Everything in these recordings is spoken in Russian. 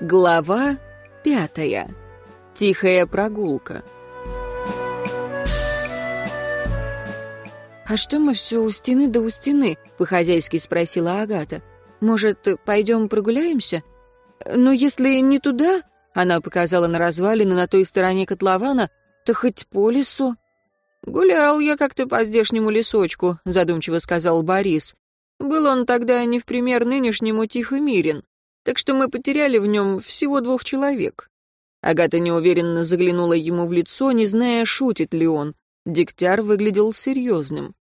Глава пятая. Тихая прогулка. «А что мы все у стены да у стены?» — по-хозяйски спросила Агата. «Может, пойдем прогуляемся?» «Но если не туда...» — она показала на развалины на той стороне котлована, «то хоть по лесу». «Гулял я как-то по здешнему лесочку», — задумчиво сказал Борис. «Был он тогда не в пример нынешнему тих и мирен, так что мы потеряли в нем всего двух человек». Агата неуверенно заглянула ему в лицо, не зная, шутит ли он. Дегтяр выглядел серьезным.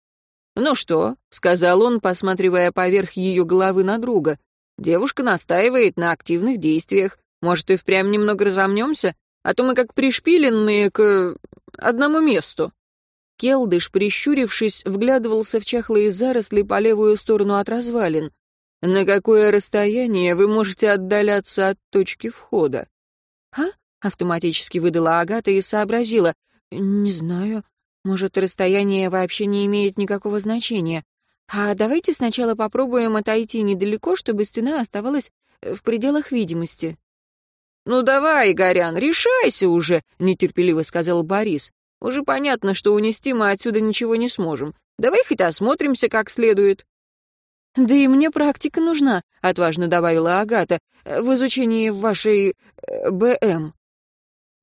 «Ну что?» — сказал он, посматривая поверх ее головы на друга. «Девушка настаивает на активных действиях. Может, и впрямь немного разомнемся? А то мы как пришпиленные к... одному месту». Келдыш, прищурившись, вглядывался в чахлые заросли по левую сторону от развалин. «На какое расстояние вы можете отдаляться от точки входа?» «А?» — автоматически выдала Агата и сообразила. «Не знаю. Может, расстояние вообще не имеет никакого значения. А давайте сначала попробуем отойти недалеко, чтобы стена оставалась в пределах видимости». «Ну давай, Игорян, решайся уже», — нетерпеливо сказал Борис. Уже понятно, что унести мы отсюда ничего не сможем. Давай хоть осмотримся как следует». «Да и мне практика нужна», — отважно добавила Агата, «в изучении вашей... Э, БМ».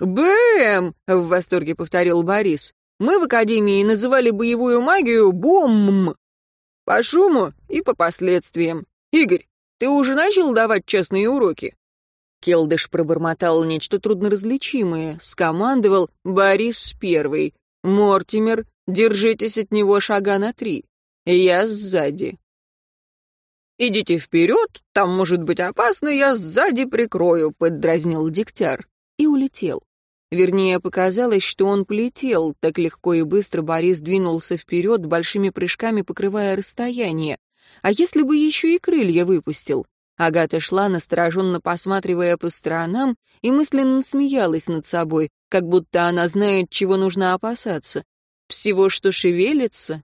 «БМ!» — в восторге повторил Борис. «Мы в Академии называли боевую магию бомм. По шуму и по последствиям. Игорь, ты уже начал давать честные уроки?» Келдыш пробормотал нечто трудноразличимое, скомандовал «Борис первый». «Мортимер, держитесь от него шага на три. Я сзади». «Идите вперед, там может быть опасно, я сзади прикрою», — поддразнил Дегтяр. И улетел. Вернее, показалось, что он полетел, так легко и быстро Борис двинулся вперед, большими прыжками покрывая расстояние. А если бы еще и крылья выпустил? Агата шла, настороженно посматривая по сторонам, и мысленно смеялась над собой, как будто она знает, чего нужно опасаться. Всего, что шевелится.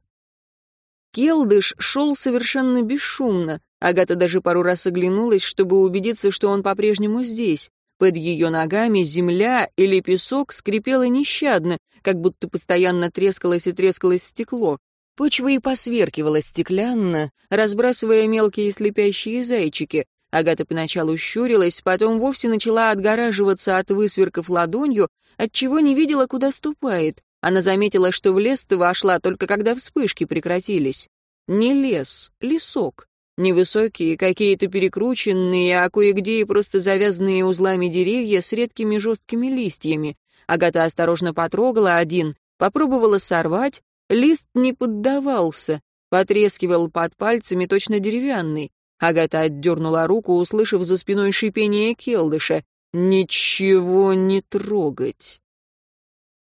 Келдыш шел совершенно бесшумно. Агата даже пару раз оглянулась, чтобы убедиться, что он по-прежнему здесь. Под ее ногами земля или песок скрипело нещадно, как будто постоянно трескалось и трескалось стекло. Почва и посверкивала стеклянно, разбрасывая мелкие слепящие зайчики. Агата поначалу щурилась, потом вовсе начала отгораживаться от высверков ладонью, отчего не видела, куда ступает. Она заметила, что в лес-то вошла только когда вспышки прекратились. Не лес, лесок. Невысокие, какие-то перекрученные, а кое-где и просто завязанные узлами деревья с редкими жесткими листьями. Агата осторожно потрогала один, попробовала сорвать, Лист не поддавался, потрескивал под пальцами точно деревянный. Агата отдернула руку, услышав за спиной шипение келдыша. «Ничего не трогать!»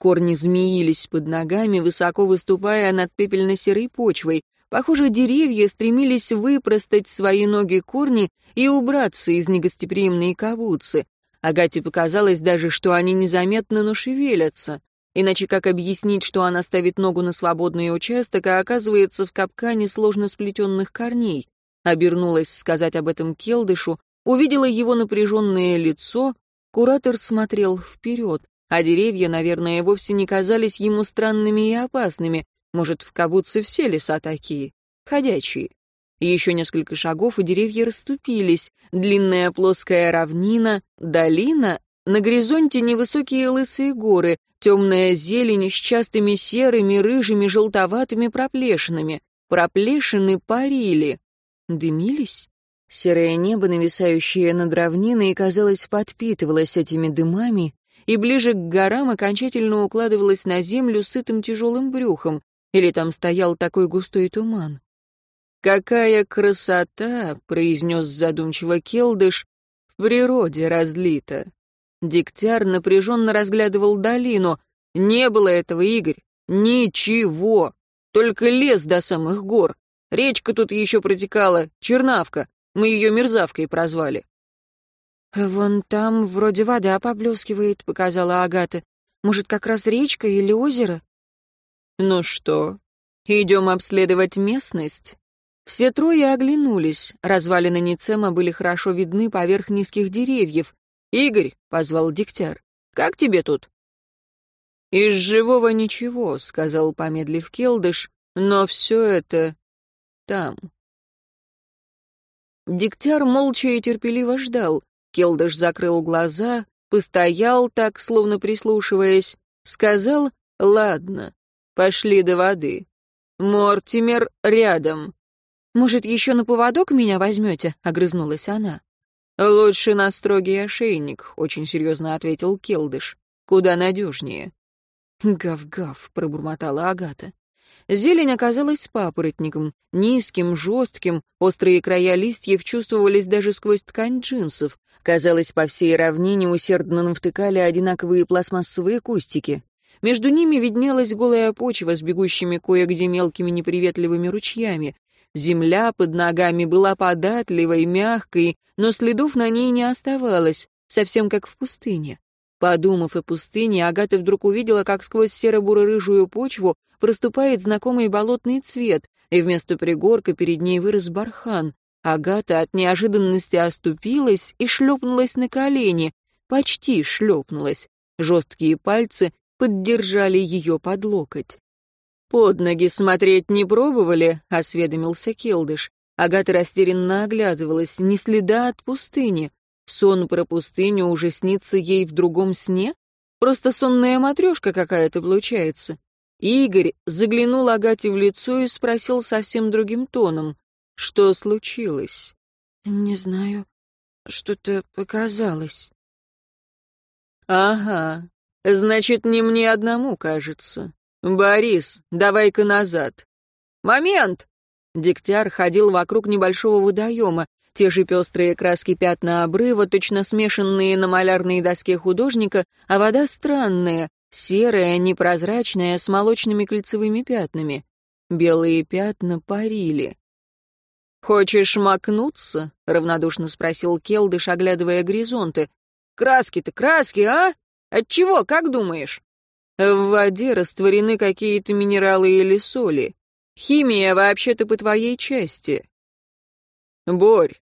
Корни змеились под ногами, высоко выступая над пепельно-серой почвой. Похоже, деревья стремились выпростать свои ноги-корни и убраться из негостеприимной кавуцы. Агате показалось даже, что они незаметно, но шевелятся. Иначе как объяснить, что она ставит ногу на свободный участок, а оказывается в капкане сложно сплетенных корней? Обернулась сказать об этом Келдышу, увидела его напряженное лицо, куратор смотрел вперед, а деревья, наверное, вовсе не казались ему странными и опасными. Может, в Кабуце все леса такие, ходячие. Еще несколько шагов, и деревья расступились. Длинная плоская равнина, долина, на горизонте невысокие лысые горы, Темная зелень с частыми серыми, рыжими, желтоватыми проплешинами. Проплешины парили. Дымились? Серое небо, нависающее над равниной, казалось, подпитывалось этими дымами, и ближе к горам окончательно укладывалось на землю сытым тяжелым брюхом, или там стоял такой густой туман. «Какая красота!» — произнес задумчиво Келдыш. «В природе разлита. Дегтяр напряженно разглядывал долину. Не было этого, Игорь. Ничего. Только лес до самых гор. Речка тут еще протекала, Чернавка. Мы ее мерзавкой прозвали. «Вон там вроде вода поблескивает», — показала Агата. «Может, как раз речка или озеро?» «Ну что, идем обследовать местность?» Все трое оглянулись. Развалины Ницема были хорошо видны поверх низких деревьев. «Игорь», — позвал Дегтяр, — «как тебе тут?» «Из живого ничего», — сказал, помедлив Келдыш, — «но все это там». Дегтяр молча и терпеливо ждал. Келдыш закрыл глаза, постоял так, словно прислушиваясь, сказал «Ладно, пошли до воды». Мортимер рядом. «Может, еще на поводок меня возьмете?» — огрызнулась она. «Лучше на строгий ошейник», — очень серьезно ответил Келдыш. «Куда надежнее». «Гав-гав», — пробормотала Агата. Зелень оказалась папоротником, низким, жестким, острые края листьев чувствовались даже сквозь ткань джинсов. Казалось, по всей равнине усердно навтыкали одинаковые пластмассовые кустики. Между ними виднелась голая почва с бегущими кое-где мелкими неприветливыми ручьями. Земля под ногами была податливой, мягкой, но следов на ней не оставалось, совсем как в пустыне. Подумав о пустыне, Агата вдруг увидела, как сквозь серо-буро-рыжую почву проступает знакомый болотный цвет, и вместо пригорка перед ней вырос бархан. Агата от неожиданности оступилась и шлепнулась на колени, почти шлепнулась. Жесткие пальцы поддержали ее под локоть. «Под ноги смотреть не пробовали?» — осведомился Келдыш. Агата растерянно оглядывалась, ни следа от пустыни. Сон про пустыню уже снится ей в другом сне? Просто сонная матрешка какая-то получается. Игорь заглянул Агате в лицо и спросил совсем другим тоном. Что случилось? «Не знаю. Что-то показалось». «Ага. Значит, не мне одному кажется. Борис, давай-ка назад. Момент! Дегтяр ходил вокруг небольшого водоема. Те же пестрые краски пятна обрыва, точно смешанные на малярной доске художника, а вода странная, серая, непрозрачная, с молочными кольцевыми пятнами. Белые пятна парили. «Хочешь макнуться?» — равнодушно спросил Келдыш, оглядывая горизонты. «Краски-то краски, а?» Отчего, как думаешь? В воде растворены какие-то минералы или соли. Химия вообще-то по твоей части. Борь.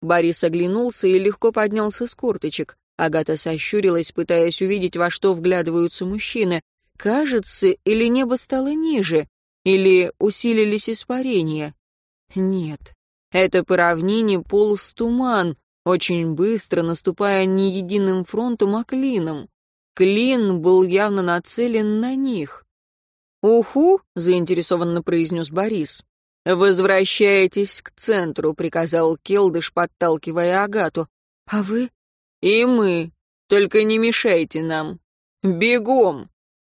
Борис оглянулся и легко поднялся с корточек. Агата сощурилась, пытаясь увидеть, во что вглядываются мужчины. Кажется, или небо стало ниже, или усилились испарения. Нет, это по равнине полз туман, очень быстро наступая не единым фронтом, а клином. Клин был явно нацелен на них. «Уху!» — заинтересованно произнес Борис. «Возвращайтесь к центру», — приказал Келдыш, подталкивая Агату. «А вы?» «И мы. Только не мешайте нам. Бегом!»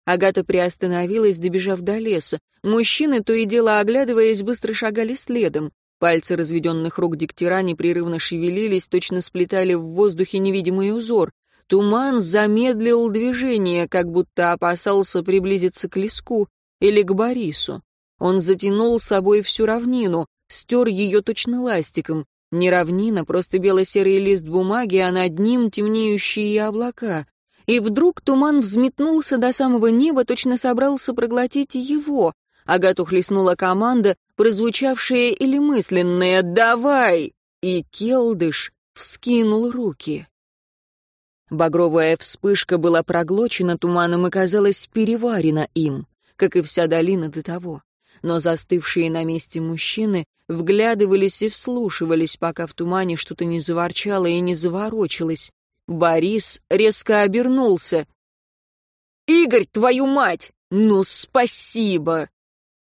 Агата приостановилась, добежав до леса. Мужчины, то и дело оглядываясь, быстро шагали следом. Пальцы разведенных рук диктера непрерывно шевелились, точно сплетали в воздухе невидимый узор. Туман замедлил движение, как будто опасался приблизиться к леску или к Борису. Он затянул с собой всю равнину, стер ее точно ластиком. Не равнина, просто бело-серый лист бумаги, а над ним темнеющие облака. И вдруг туман взметнулся до самого неба, точно собрался проглотить его. Агату хлестнула команда, прозвучавшая или мысленная «Давай!» И Келдыш вскинул руки. Багровая вспышка была проглочена туманом и казалась переварена им, как и вся долина до того. Но застывшие на месте мужчины вглядывались и вслушивались, пока в тумане что-то не заворчало и не заворочилось. Борис резко обернулся. «Игорь, твою мать! Ну, спасибо!»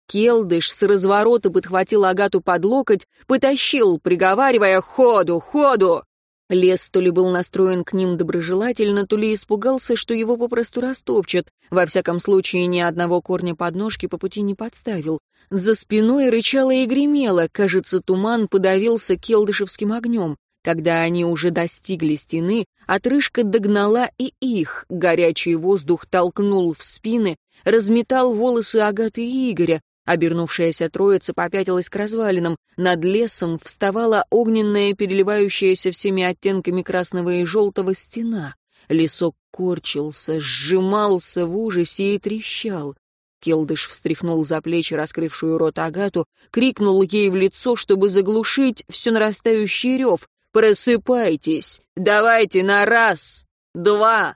Келдыш с разворота подхватил Агату под локоть, потащил, приговаривая «Ходу! Ходу!». Лес то ли был настроен к ним доброжелательно, то ли испугался, что его попросту растопчат. Во всяком случае, ни одного корня подножки по пути не подставил. За спиной рычало и гремело, кажется, туман подавился келдышевским огнем. Когда они уже достигли стены, отрыжка догнала и их. Горячий воздух толкнул в спины, разметал волосы Агаты и Игоря. Обернувшаяся троица попятилась к развалинам. Над лесом вставала огненная, переливающаяся всеми оттенками красного и желтого стена. Лесок корчился, сжимался в ужасе и трещал. Келдыш встряхнул за плечи раскрывшую рот Агату, крикнул ей в лицо, чтобы заглушить все нарастающий рев. Просыпайтесь! Давайте на раз, два,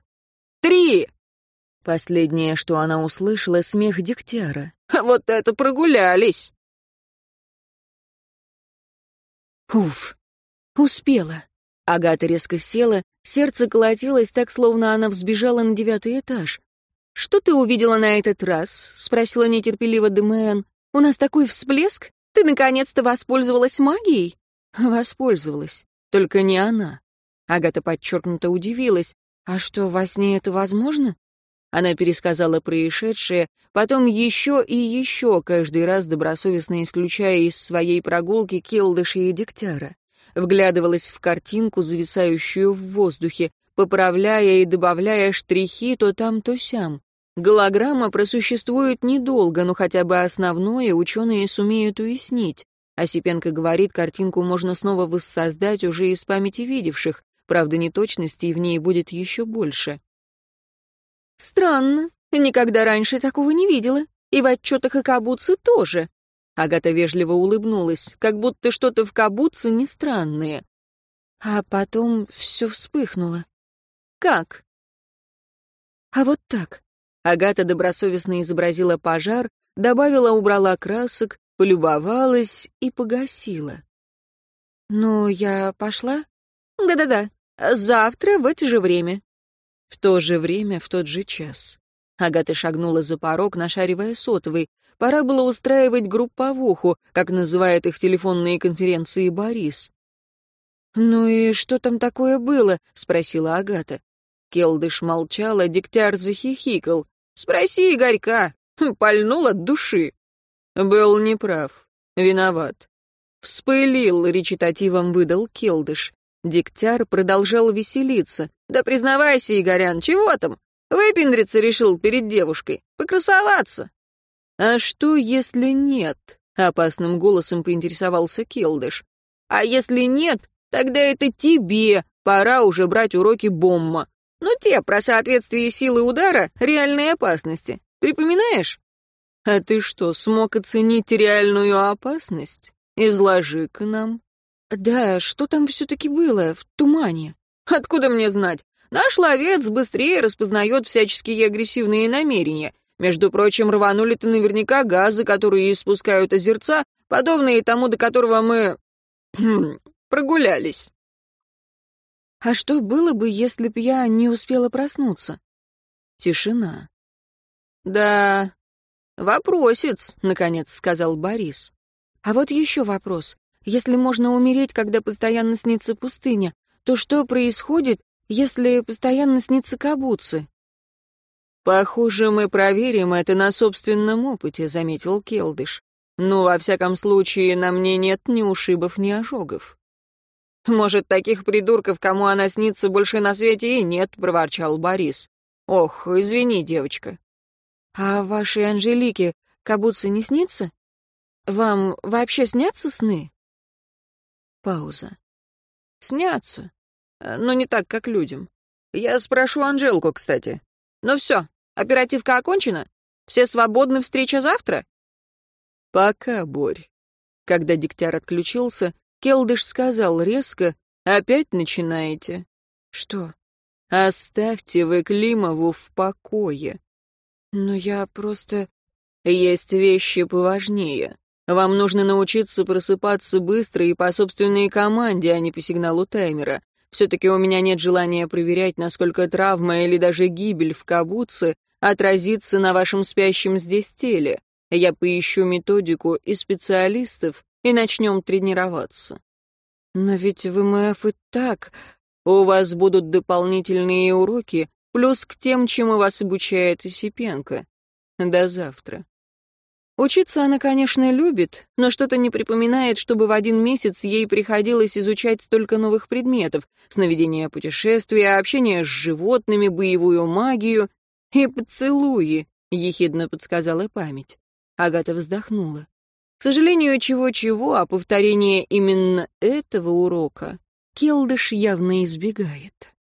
три!» Последнее, что она услышала, смех Дегтяра. «Вот это прогулялись!» Уф, успела. Агата резко села, сердце колотилось так, словно она взбежала на девятый этаж. «Что ты увидела на этот раз?» — спросила нетерпеливо Демэн. «У нас такой всплеск? Ты наконец-то воспользовалась магией?» «Воспользовалась. Только не она». Агата подчеркнуто удивилась. «А что, во сне это возможно?» Она пересказала происшедшее, потом еще и еще, каждый раз добросовестно исключая из своей прогулки Келдыша и Дегтяра. Вглядывалась в картинку, зависающую в воздухе, поправляя и добавляя штрихи то там, то сям. Голограмма просуществует недолго, но хотя бы основное ученые сумеют уяснить. Осипенко говорит, картинку можно снова воссоздать уже из памяти видевших, правда, неточностей в ней будет еще больше. «Странно. Никогда раньше такого не видела. И в отчетах о Кабуце тоже». Агата вежливо улыбнулась, как будто что-то в Кабуце не странное. А потом все вспыхнуло. «Как?» «А вот так». Агата добросовестно изобразила пожар, добавила, убрала красок, полюбовалась и погасила. «Ну, я пошла?» «Да-да-да. Завтра в это же время». В то же время, в тот же час. Агата шагнула за порог, нашаривая сотовый. Пора было устраивать групповуху, как называет их телефонные конференции Борис. «Ну и что там такое было?» — спросила Агата. Келдыш молчала, Дегтяр захихикал. «Спроси Игорька. Хм, пальнул от души». «Был неправ. Виноват». «Вспылил», — речитативом выдал Келдыш. Дегтяр продолжал веселиться. «Да признавайся, Игорян, чего там? Выпендриться решил перед девушкой. Покрасоваться». «А что, если нет?» — опасным голосом поинтересовался Келдыш. «А если нет, тогда это тебе пора уже брать уроки бомма. Ну, те про соответствие силы удара реальной опасности. Припоминаешь?» «А ты что, смог оценить реальную опасность? Изложи-ка нам». «Да, что там все-таки было в тумане?» «Откуда мне знать? Наш ловец быстрее распознает всяческие агрессивные намерения. Между прочим, рванули-то наверняка газы, которые испускают озерца, подобные тому, до которого мы... прогулялись». «А что было бы, если б я не успела проснуться?» Тишина. «Да, вопросец», — наконец сказал Борис. «А вот еще вопрос. Если можно умереть, когда постоянно снится пустыня, то что происходит, если постоянно снится кабуцы? «Похоже, мы проверим это на собственном опыте», — заметил Келдыш. «Ну, во всяком случае, на мне нет ни ушибов, ни ожогов». «Может, таких придурков, кому она снится, больше на свете и нет», — проворчал Борис. «Ох, извини, девочка». «А вашей Анжелике кабуцы не снится? Вам вообще снятся сны?» Пауза. «Снятся. Но не так, как людям. Я спрошу Анжелку, кстати. Ну все, оперативка окончена? Все свободны, встреча завтра?» «Пока, Борь». Когда Дегтяр отключился, Келдыш сказал резко, «Опять начинаете?» «Что?» «Оставьте вы Климову в покое». «Но я просто...» «Есть вещи поважнее. Вам нужно научиться просыпаться быстро и по собственной команде, а не по сигналу таймера. Все-таки у меня нет желания проверять, насколько травма или даже гибель в кабуце отразится на вашем спящем здесь теле. Я поищу методику и специалистов, и начнем тренироваться. Но ведь в МФ и так... У вас будут дополнительные уроки, плюс к тем, чему вас обучает Осипенко. До завтра. Учиться она, конечно, любит, но что-то не припоминает, чтобы в один месяц ей приходилось изучать столько новых предметов — сновидения путешествия, общение с животными, боевую магию и поцелуи, — ехидно подсказала память. Агата вздохнула. К сожалению, чего-чего, а повторение именно этого урока Келдыш явно избегает.